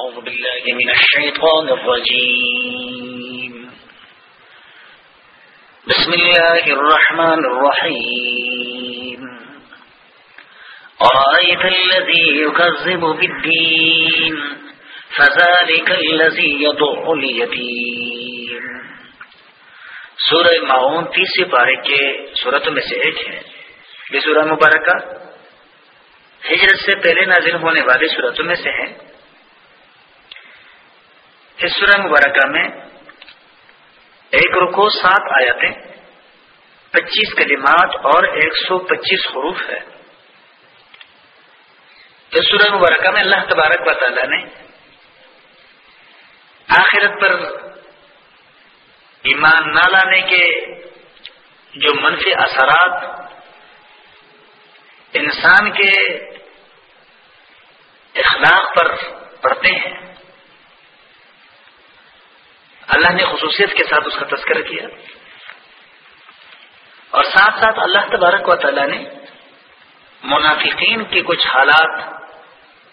أعوذ بالله من الشيطان الرجيم. بسم الله الرحمن الرحيم. أرأيت الذي يكذب بالدين؟ فذلك الذي يضع اليتيم. سورہ معون تیسری پارے کے صورتوں میں سے ایک ہے. یہ سورہ مبارکہ ہجرت سے پہلے نازل ہونے والی صورتوں میں سے ہے. اس سورہ مبارکہ میں ایک رکو سات آیاتیں پچیس کلمات اور ایک سو پچیس حروف ہے۔ اس سورہ مبارکہ میں اللہ تبارک و تعالیٰ نے آخرت پر ایمان نہ لانے کے جو منفی اثرات انسان کے اخلاق پر پڑتے ہیں اللہ نے خصوصیت کے ساتھ اس کا تذکرہ کیا۔ اور ساتھ ساتھ اللہ تبارک و تعالیٰ نے منافقین کے کچھ حالات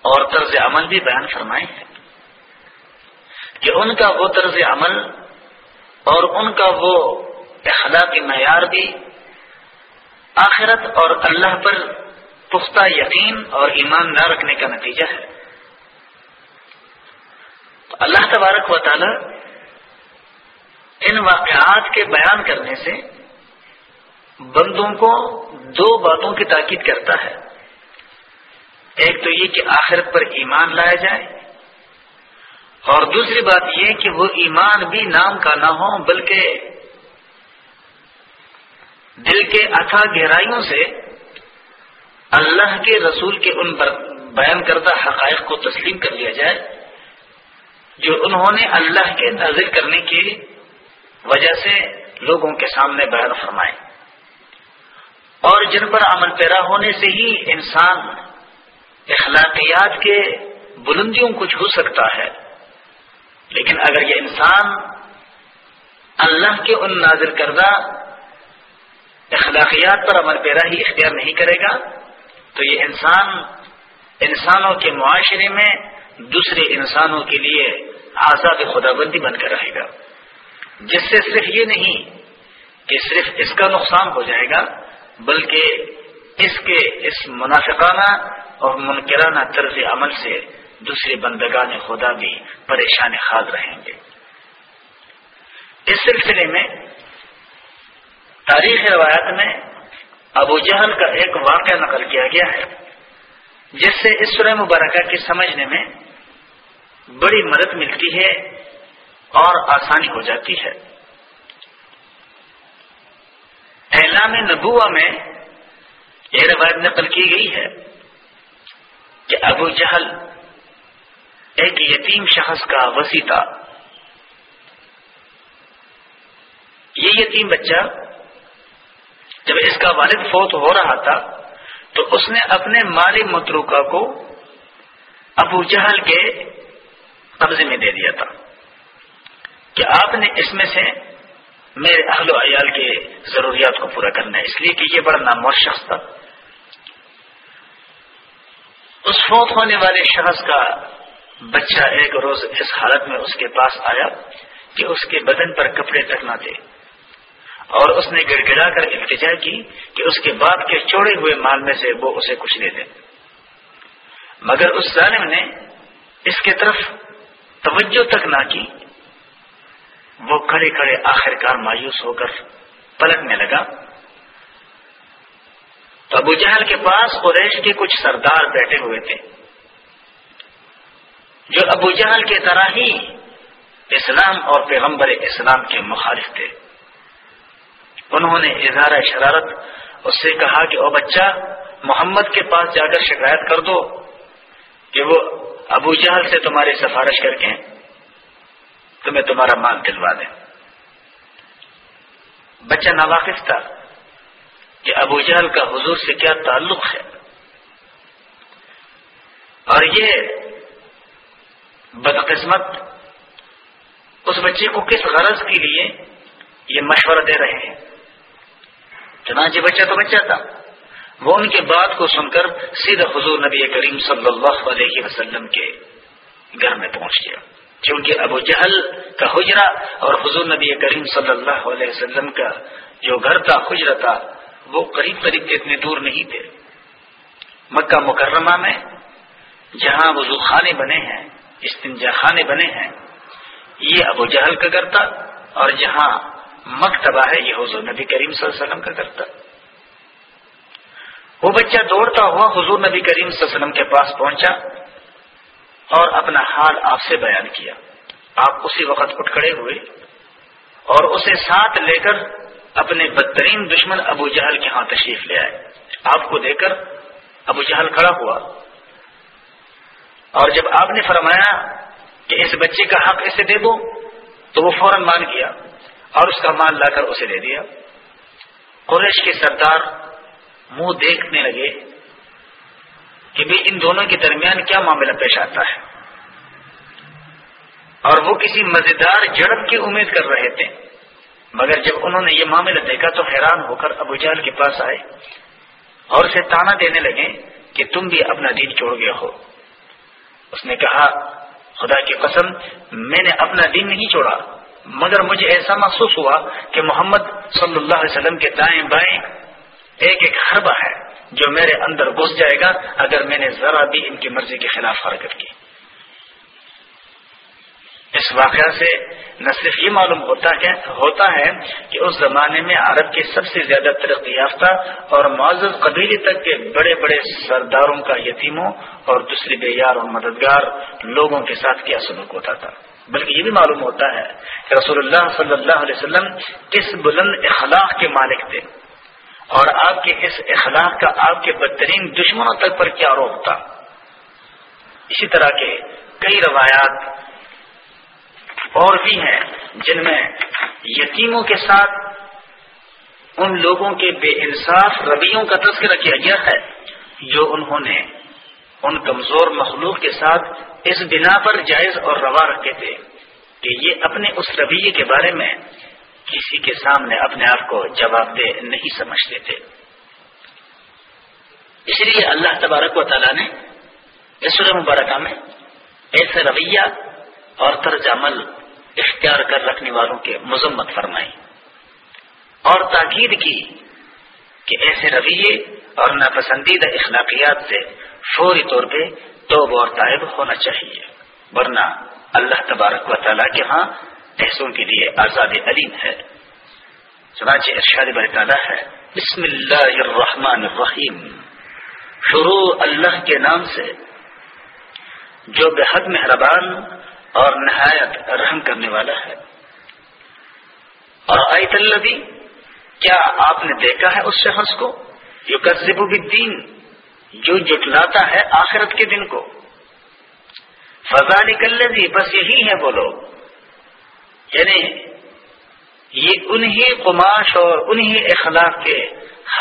اور طرز عمل بھی بیان فرمائے ہیں کہ ان کا وہ طرز عمل اور ان کا وہ اخلاقی معیار بھی آخرت اور اللہ پر پختہ یقین اور ایمان نہ رکھنے کا نتیجہ ہے۔ تو اللہ تبارک و تعالی ان واقعات کے بیان کرنے سے بندوں کو دو باتوں کی تاکید کرتا ہے۔ ایک تو یہ کہ آخرت پر ایمان لایا جائے، اور دوسری بات یہ کہ وہ ایمان بھی نام کا نہ ہو، بلکہ دل کے اتھا گہرائیوں سے اللہ کے رسول کے ان بیان کردہ حقائق کو تسلیم کر لیا جائے، جو انہوں نے اللہ کے نازل کرنے کی وجہ سے لوگوں کے سامنے بیان فرمائے۔ اور جن پر عمل پیرا ہونے سے ہی انسان اخلاقیات کے بلندیوں کو چھو سکتا ہے۔ لیکن اگر یہ انسان اللہ کے ان نازل کردہ اخلاقیات پر عمل پیرا ہی اختیار نہیں کرے گا، تو یہ انسان انسانوں کے معاشرے میں دوسرے انسانوں کے لیے آزاد خدا بندی بن کر رہے گا۔ جس سے صرف یہ نہیں کہ صرف اس کا نقصان ہو جائے گا، بلکہ اس کے اس منافقانہ اور منکرانہ طرز عمل سے دوسرے بندگان خدا بھی پریشان خاص رہیں گے۔ اس سلسلے میں تاریخ روایت میں ابو جہل کا ایک واقعہ نقل کیا گیا ہے، جس سے اس سورہ مبارکہ کی سمجھنے میں بڑی مدد ملتی ہے۔ اور آسانی ہو جاتی ہے۔ اعلام نبوا میں یہ روایت نقل کی گئی ہے کہ ابو جہل ایک یتیم شخص کا وسیع تھا۔ یہ یتیم بچہ جب اس کا والد فوت ہو رہا تھا تو اس نے اپنے مالی متروکا کو ابو جہل کے قبضے میں دے دیا تھا۔ کہ آپ نے اس میں سے میرے اہل و عیال کے ضروریات کو پورا کرنا ہے۔ اس لیے کہ یہ بڑا نامور شخص تھا۔ اس فوت ہونے والے شخص کا بچہ ایک روز اس حالت میں اس کے پاس آیا کہ اس کے بدن پر کپڑے تک نہ تھے۔ اور اس نے گڑ گڑا کر التجا کی کہ اس کے بعد کے چوڑے ہوئے مال میں سے وہ اسے کچھ دے دے مگر اس ظالم نے اس کی طرف توجہ تک نہ کی۔ وہ کھڑے کھڑے آخر کار مایوس ہو کر پلٹنے لگا۔ تو ابو جہل کے پاس قریش کے کچھ سردار بیٹھے ہوئے تھے۔ جو ابو جہل کے طرح ہی اسلام اور پیغمبر اسلام کے مخالف تھے۔ انہوں نے اظہار شرارت اس سے کہا کہ او بچہ، محمد کے پاس جا کر شکایت کر دو کہ وہ ابو جہل سے تمہاری سفارش کر کے تمہیں تمہارا مال دلوا دیں۔ بچہ ناواقف تھا کہ ابو جہل کا حضور سے کیا تعلق ہے؟ اور یہ بدقسمت اس بچے کو کس غرض کے لیے یہ مشورہ دے رہے ہیں؟ چنانچہ بچہ تو بچہ تھا۔ وہ ان کے بات کو سن کر سیدھا حضور نبی کریم صلی اللہ علیہ وسلم کے گھر میں پہنچ گیا۔ کیونکہ ابو جہل کا حجرہ اور حضور نبی کریم صلی اللہ علیہ وسلم کا جو گھر تھا، حجرہ تھا، وہ قریب قریب اتنے دور نہیں تھے۔ مکہ مکرمہ میں جہاں وضو خانے بنے ہیں، استنجا خانے بنے ہیں، یہ ابو جہل کا گھر تھا اور جہاں مکتبہ ہے، یہ حضور نبی کریم صلی اللہ علیہ وسلم کا گھر تھا۔ وہ بچہ دوڑتا ہوا حضور نبی کریم صلی اللہ علیہ وسلم کے پاس پہنچا۔ اور اپنا حال آپ سے بیان کیا۔ آپ اسی وقت اٹھ کھڑے ہوئے اور اسے ساتھ لے کر اپنے بدترین دشمن ابو جہل کے ہاں تشریف لے آئے۔ آپ کو دیکھ کر ابو جہل کھڑا ہوا۔ اور جب آپ نے فرمایا کہ اس بچے کا حق اسے دے دو، تو وہ فوراً مان گیا اور اس کا مان لا کر اسے دے دیا۔ قریش کے سردار منہ دیکھنے لگے۔ کہ بھی ان دونوں کے درمیان کیا معاملہ پیش آتا ہے؟ اور وہ کسی مزیدار جڑپ کی امید کر رہے تھے۔ مگر جب انہوں نے یہ معاملہ دیکھا تو حیران ہو کر ابو جال کے پاس آئے اور اسے تانا دینے لگے کہ تم بھی اپنا دین چھوڑ گیا ہو۔ اس نے کہا، خدا کی قسم، میں نے اپنا دین نہیں چھوڑا، مگر مجھے ایسا محسوس ہوا کہ محمد صلی اللہ علیہ وسلم کے دائیں بائیں ایک ایک حربہ ہے۔ جو میرے اندر گھس جائے گا اگر میں نے ذرا بھی ان کی مرضی کے خلاف حرکت کی۔ اس واقعہ سے نہ صرف یہ معلوم ہوتا ہے ہوتا ہے کہ اس زمانے میں عرب کے سب سے زیادہ ترقی یافتہ اور معزز قبیلے تک کے بڑے بڑے سرداروں کا یتیموں اور دوسری بے یار اور مددگار لوگوں کے ساتھ کیا سلوک ہوتا تھا۔ بلکہ یہ بھی معلوم ہوتا ہے کہ رسول اللہ صلی اللہ علیہ وسلم کس بلند اخلاق کے مالک تھے۔ اور آپ کے اس اخلاق کا آپ کے بدترین دشمنوں تک پر کیا روک تھا؟ اسی طرح کے کئی روایات اور بھی ہیں جن میں یتیموں کے ساتھ ان لوگوں کے بے انصاف رویوں کا تذکرہ کیا گیا ہے جو انہوں نے ان کمزور مخلوق کے ساتھ اس بنا پر جائز اور روا رکھے تھے کہ یہ اپنے اس رویے کے بارے میں کسی کے سامنے اپنے آپ کو جواب دہ نہیں سمجھتے تھے۔ اس لیے اللہ تبارک و تعالیٰ نے اس مبارکہ میں ایسے رویہ اور طرز عمل اختیار کر رکھنے والوں کے مذمت فرمائی اور تاکید کی کہ ایسے رویے اور ناپسندیدہ اخلاقیات سے فوری طور پہ توب اور طائب ہونا چاہیے، ورنہ اللہ تبارک و تعالیٰ کے ہاں ایسوں کے لیے آزاد علیم ہے۔ چنانچہ ارشاد تعالیٰ ہے، بسم اللہ الرحمن الرحیم۔ شروع اللہ کے نام سے، جو بے حد مہربان اور نہایت رحم کرنے والا ہے۔ اور آیت اللہ کیا آپ نے دیکھا ہے اس شخص کو؟ جو قزب الدین جو جٹلاتا ہے آخرت کے دن کو۔ فضا نکل بس یہی ہے وہ لوگ۔ یعنی یہ انہی قماش اور انہی اخلاق کے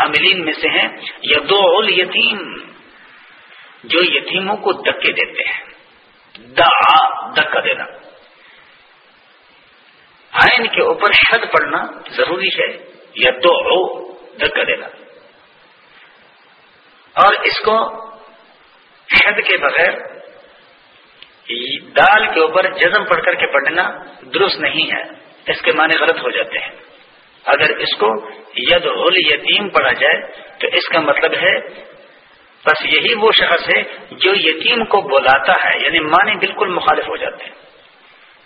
حاملین میں سے ہیں یا دو یتیم جو یتیموں کو دکے دیتے ہیں۔ دا دکا دینا۔ آئین کے اوپر شد پڑنا ضروری ہے یا دو دکا دینا۔ اور اس کو شد کے بغیر دال کے اوپر جزم پڑھ کر کے پڑھنا درست نہیں ہے، اس کے معنی غلط ہو جاتے ہیں۔ اگر اس کو ید ال یتیم پڑھا جائے، تو اس کا مطلب ہے، بس یہی وہ شخص ہے جو یتیم کو بلاتا ہے یعنی معنی بالکل مخالف ہو جاتے ہیں۔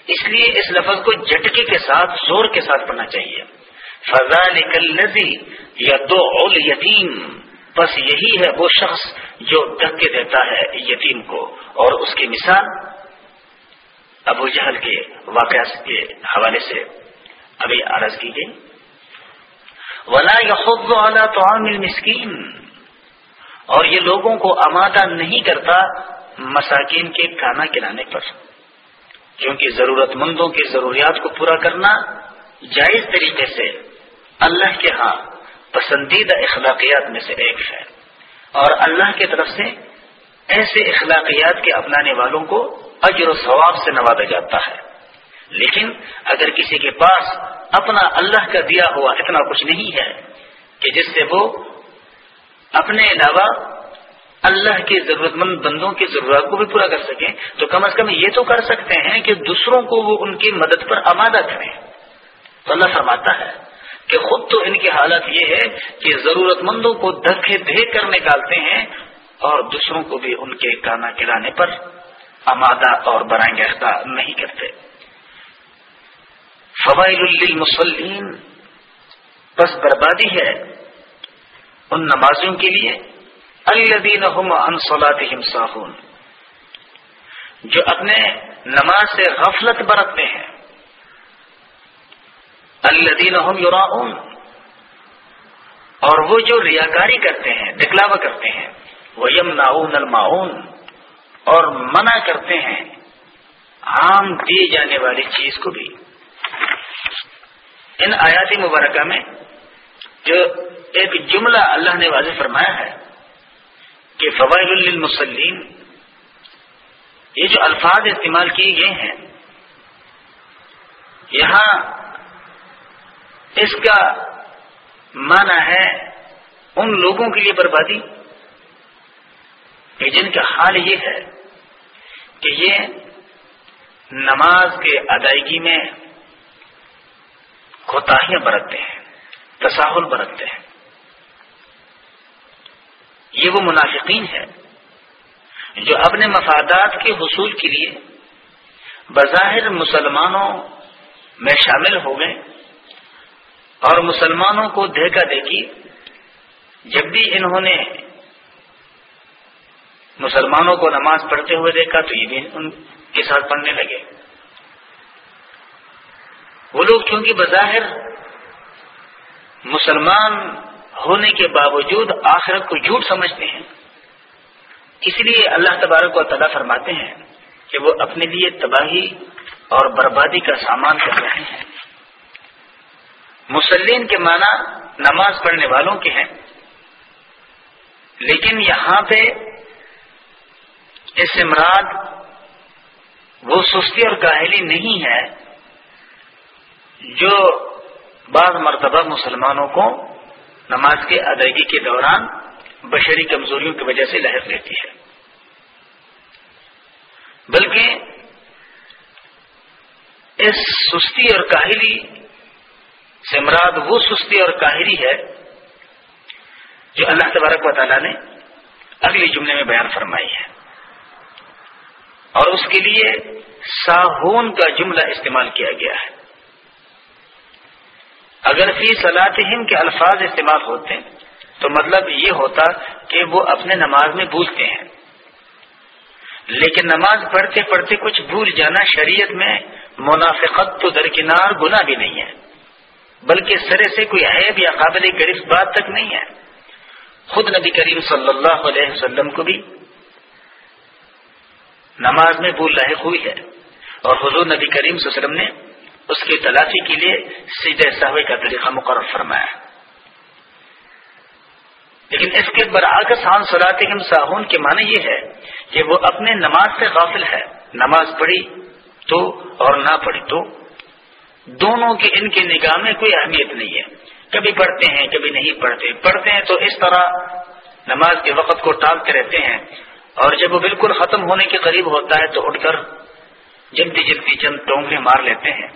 اس لیے اس لفظ کو جٹکے کے ساتھ، زور کے ساتھ پڑھنا چاہیے۔ فضا نکل یا دو اول یتیم بس یہی ہے وہ شخص جو دھکے دیتا ہے یتیم کو اور اس کی مثال ابو جہل کے واقعات کے حوالے سے ابھی عرض کی گئی۔ ولا خود والا تو عامل مسکین اور یہ لوگوں کو آمادہ نہیں کرتا مساکین کے کھانا کھلانے پر۔ کیونکہ ضرورت مندوں کی ضروریات کو پورا کرنا جائز طریقے سے اللہ کے ہاں پسندیدہ اخلاقیات میں سے ایک ہے۔ اور اللہ کی طرف سے ایسے اخلاقیات کے اپنانے والوں کو اجر و ثواب سے نوازا جاتا ہے۔ لیکن اگر کسی کے پاس اپنا اللہ کا دیا ہوا اتنا کچھ نہیں ہے کہ جس سے وہ اپنے علاوہ اللہ کے ضرورت مند بندوں کی ضرورت کو بھی پورا کر سکیں تو کم از کم یہ تو کر سکتے ہیں کہ دوسروں کو وہ ان کی مدد پر آمادہ کریں۔ تو اللہ فرماتا ہے کہ خود تو ان کی حالت یہ ہے کہ ضرورت مندوں کو دھکے دے کر نکالتے ہیں اور دوسروں کو بھی ان کے کانا کھلانے پر آمادہ اور برائیں اختیار نہیں کرتے۔ فوائل للمسلین بس بربادی ہے ان نمازیوں کے لیے۔ الدین ساہون۔ جو اپنے نماز سے غفلت برتتے ہیں۔ الدین یوراون اور وہ جو ریاکاری کرتے ہیں، دکھلاوا کرتے ہیں وہ یم ناؤن الماؤن اور منع کرتے ہیں عام دی جانے والی چیز کو بھی۔ ان آیاتی مبارکہ میں جو ایک جملہ اللہ نے واضح فرمایا ہے کہ فوائد للمسلین یہ جو الفاظ استعمال کیے گئے ہیں، یہاں اس کا معنی ہے ان لوگوں کے لیے بربادی۔ کہ جن کا حال یہ ہے کہ یہ نماز کے ادائیگی میں کوتاہیاں برتتے ہیں تصاہل برتتے ہیں۔ یہ وہ منافقین ہے جو اپنے مفادات کے حصول کے لیے بظاہر مسلمانوں میں شامل ہو گئے۔ اور مسلمانوں کو دیکھا دیکھی۔ جب بھی انہوں نے مسلمانوں کو نماز پڑھتے ہوئے دیکھا تو یہ بھی ان کے ساتھ پڑھنے لگے۔ وہ لوگ کیونکہ بظاہر مسلمان ہونے کے باوجود آخرت کو جھوٹ سمجھتے ہیں، اس لیے اللہ تبارک و تعالیٰ فرماتے ہیں کہ وہ اپنے لیے تباہی اور بربادی کا سامان کر رہے ہیں۔ مسلم کے معنی نماز پڑھنے والوں کے ہیں۔ لیکن یہاں پہ اس مراد وہ سستی اور کاہلی نہیں ہے جو بعض مرتبہ مسلمانوں کو نماز کے ادائیگی کے دوران بشری کمزوریوں کی وجہ سے لہر لیتی ہے۔ بلکہ اس سستی اور کاہلی سے مراد وہ سستی اور کاہری ہے جو اللہ تبارک و تعالیٰ نے اگلی جملے میں بیان فرمائی ہے۔ اور اس کے لیے ساہون کا جملہ استعمال کیا گیا ہے۔ اگر فی صلاحم کے الفاظ استعمال ہوتے تو مطلب یہ ہوتا کہ وہ اپنے نماز میں بھولتے ہیں۔ لیکن نماز پڑھتے پڑھتے کچھ بھول جانا شریعت میں منافقت تو درکنار گنا بھی نہیں ہے۔ بلکہ سرے سے کوئی عیب یا قابل گرفت بات تک نہیں ہے۔ خود نبی کریم صلی اللہ علیہ وسلم کو بھی نماز میں بھول لاحق ہوئی ہے۔ اور حضور نبی کریم صلی اللہ علیہ وسلم نے اس کی تلافی کے لیے سیدھے سہوے کا طریقہ مقرر فرمایا۔ لیکن اس کے برعکس ہان سلاط ساہون کے معنی یہ ہے کہ وہ اپنے نماز سے غافل ہے۔ نماز پڑھی تو اور نہ پڑھی تو دونوں کے ان کی نگاہ میں کوئی اہمیت نہیں ہے۔ کبھی پڑھتے ہیں، کبھی نہیں پڑھتے۔ پڑھتے ہیں تو اس طرح نماز کے وقت کو ٹالتے رہتے ہیں۔ اور جب وہ بالکل ختم ہونے کے قریب ہوتا ہے تو اٹھ کر جلدی جلدی چند ٹونگے مار لیتے ہیں۔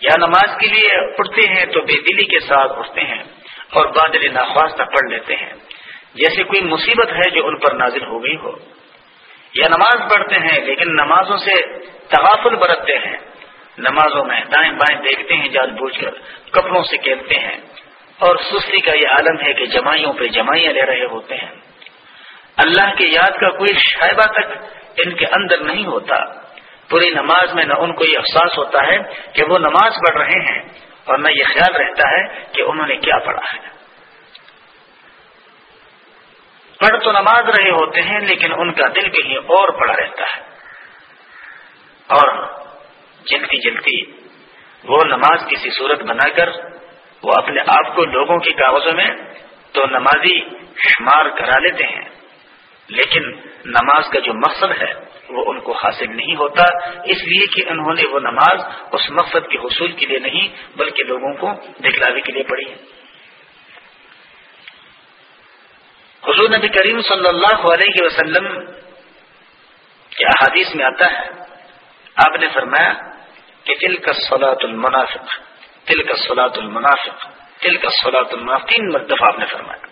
یا نماز کے لیے اٹھتے ہیں تو بے دلی کے ساتھ اٹھتے ہیں اور بادل ناخواستہ پڑھ لیتے ہیں۔ جیسے کوئی مصیبت ہے جو ان پر نازل ہو گئی ہو۔ یا نماز پڑھتے ہیں لیکن نمازوں سے تغافل برتتے ہیں۔ نمازوں میں دائیں بائیں دیکھتے ہیں جان بوجھ کر، کپڑوں سے کھیلتے ہیں۔ اور سستی کا یہ عالم ہے کہ جمائیوں پہ جمائیاں لے رہے ہوتے ہیں۔ اللہ کے یاد کا کوئی شائبہ تک ان کے اندر نہیں ہوتا۔ پوری نماز میں نہ ان کو یہ احساس ہوتا ہے کہ وہ نماز پڑھ رہے ہیں، اور نہ یہ خیال رہتا ہے کہ انہوں نے کیا پڑھا ہے۔ پڑھ تو نماز رہے ہوتے ہیں، لیکن ان کا دل کہیں اور پڑا رہتا ہے۔ اور جلتی جلتی وہ نماز کسی صورت بنا کر وہ اپنے آپ کو لوگوں کی کاغذوں میں تو نمازی شمار کرا لیتے ہیں۔ لیکن نماز کا جو مقصد ہے وہ ان کو حاصل نہیں ہوتا، اس لیے کہ انہوں نے وہ نماز اس مقصد کے حصول کے لیے نہیں، بلکہ لوگوں کو دکھلاوے کے لیے پڑھی۔ ہے حضور نبی کریم صلی اللہ علیہ وسلم کے احادیث میں آتا ہے آپ نے فرمایا کہ تل کا سلاۃ المنافق تل کا سلاۃ المنافق تل کا سلاۃ المنافق، تین مرتبہ آپ نے فرمایا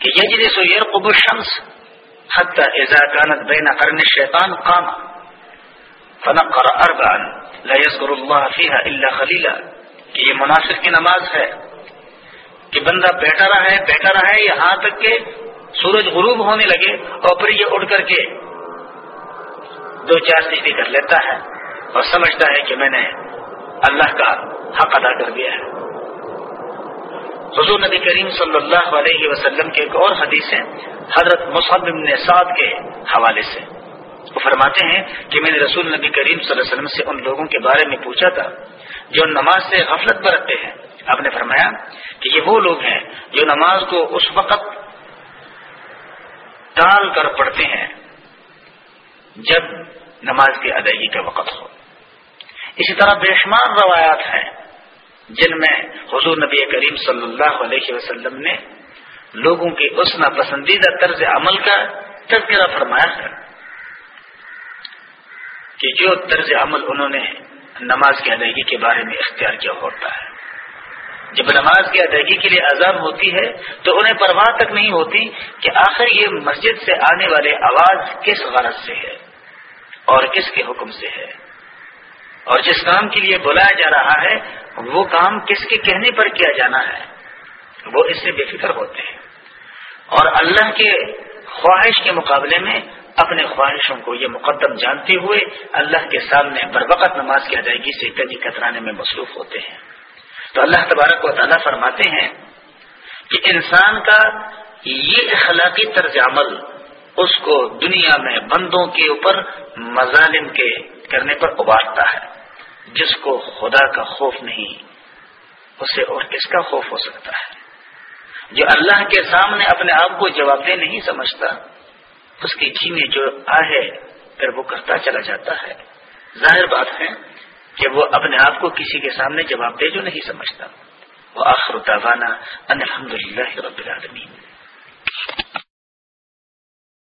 کہ یہ سو یر قبو شمس حت ایزا کانت بین قرن شیطان قام فنقر اربعا لا يذكر الله فيها الا خليلا کہ یہ مناسب کی نماز ہے کہ بندہ بیٹھا رہا ہے، بیٹھا رہا ہے یہاں تک کہ سورج غروب ہونے لگے اور پھر یہ اٹھ کر کے دو چار سیدھی کر لیتا ہے اور سمجھتا ہے کہ میں نے اللہ کا حق ادا کر دیا ہے۔ حضور نبی کریم صلی اللہ علیہ وسلم کے ایک اور حدیث ہے حضرت مصحب بن سعد کے حوالے سے۔ وہ فرماتے ہیں کہ میں نے رسول نبی کریم صلی اللہ علیہ وسلم سے ان لوگوں کے بارے میں پوچھا تھا جو نماز سے غفلت برتتے ہیں۔ آپ نے فرمایا کہ یہ وہ لوگ ہیں جو نماز کو اس وقت ٹال کر پڑھتے ہیں جب نماز کی ادائیگی کا وقت ہو۔ اسی طرح بے شمار روایات ہیں جن میں حضور نبی کریم صلی اللہ علیہ وسلم نے لوگوں کی اس ناپسندیدہ طرز عمل کا تذکرہ فرمایا ہے کہ جو طرز عمل انہوں نے نماز کی ادائیگی کے بارے میں اختیار کیا ہوتا ہے۔ جب نماز کی ادائیگی کے لیے اذان ہوتی ہے تو انہیں پرواہ تک نہیں ہوتی کہ آخر یہ مسجد سے آنے والے آواز کس غرض سے ہے اور کس کے حکم سے ہے؟ اور جس کام کے لیے بلایا جا رہا ہے، وہ کام کس کے کہنے پر کیا جانا ہے؟ وہ اس سے بے فکر ہوتے ہیں۔ اور اللہ کے خواہش کے مقابلے میں اپنے خواہشوں کو یہ مقدم جانتے ہوئے اللہ کے سامنے بر وقت نماز کی ادائیگی سے کدی کترانے میں مصروف ہوتے ہیں۔ تو اللہ تبارک و تعالیٰ فرماتے ہیں کہ انسان کا یہ اخلاقی طرز عمل اس کو دنیا میں بندوں کے اوپر مظالم کے کرنے پر ابارتا ہے، جس کو خدا کا خوف نہیں، اسے اور کس کا خوف ہو سکتا ہے؟ جو اللہ کے سامنے اپنے آپ کو جواب دہ نہیں سمجھتا، اس کی جی میں جو آئے پھر وہ کرتا چلا جاتا ہے۔ ظاہر بات ہے کہ وہ اپنے آپ کو کسی کے سامنے جواب دے جو نہیں سمجھتا۔ وہ آخر ان الحمد للہ رب العالمین۔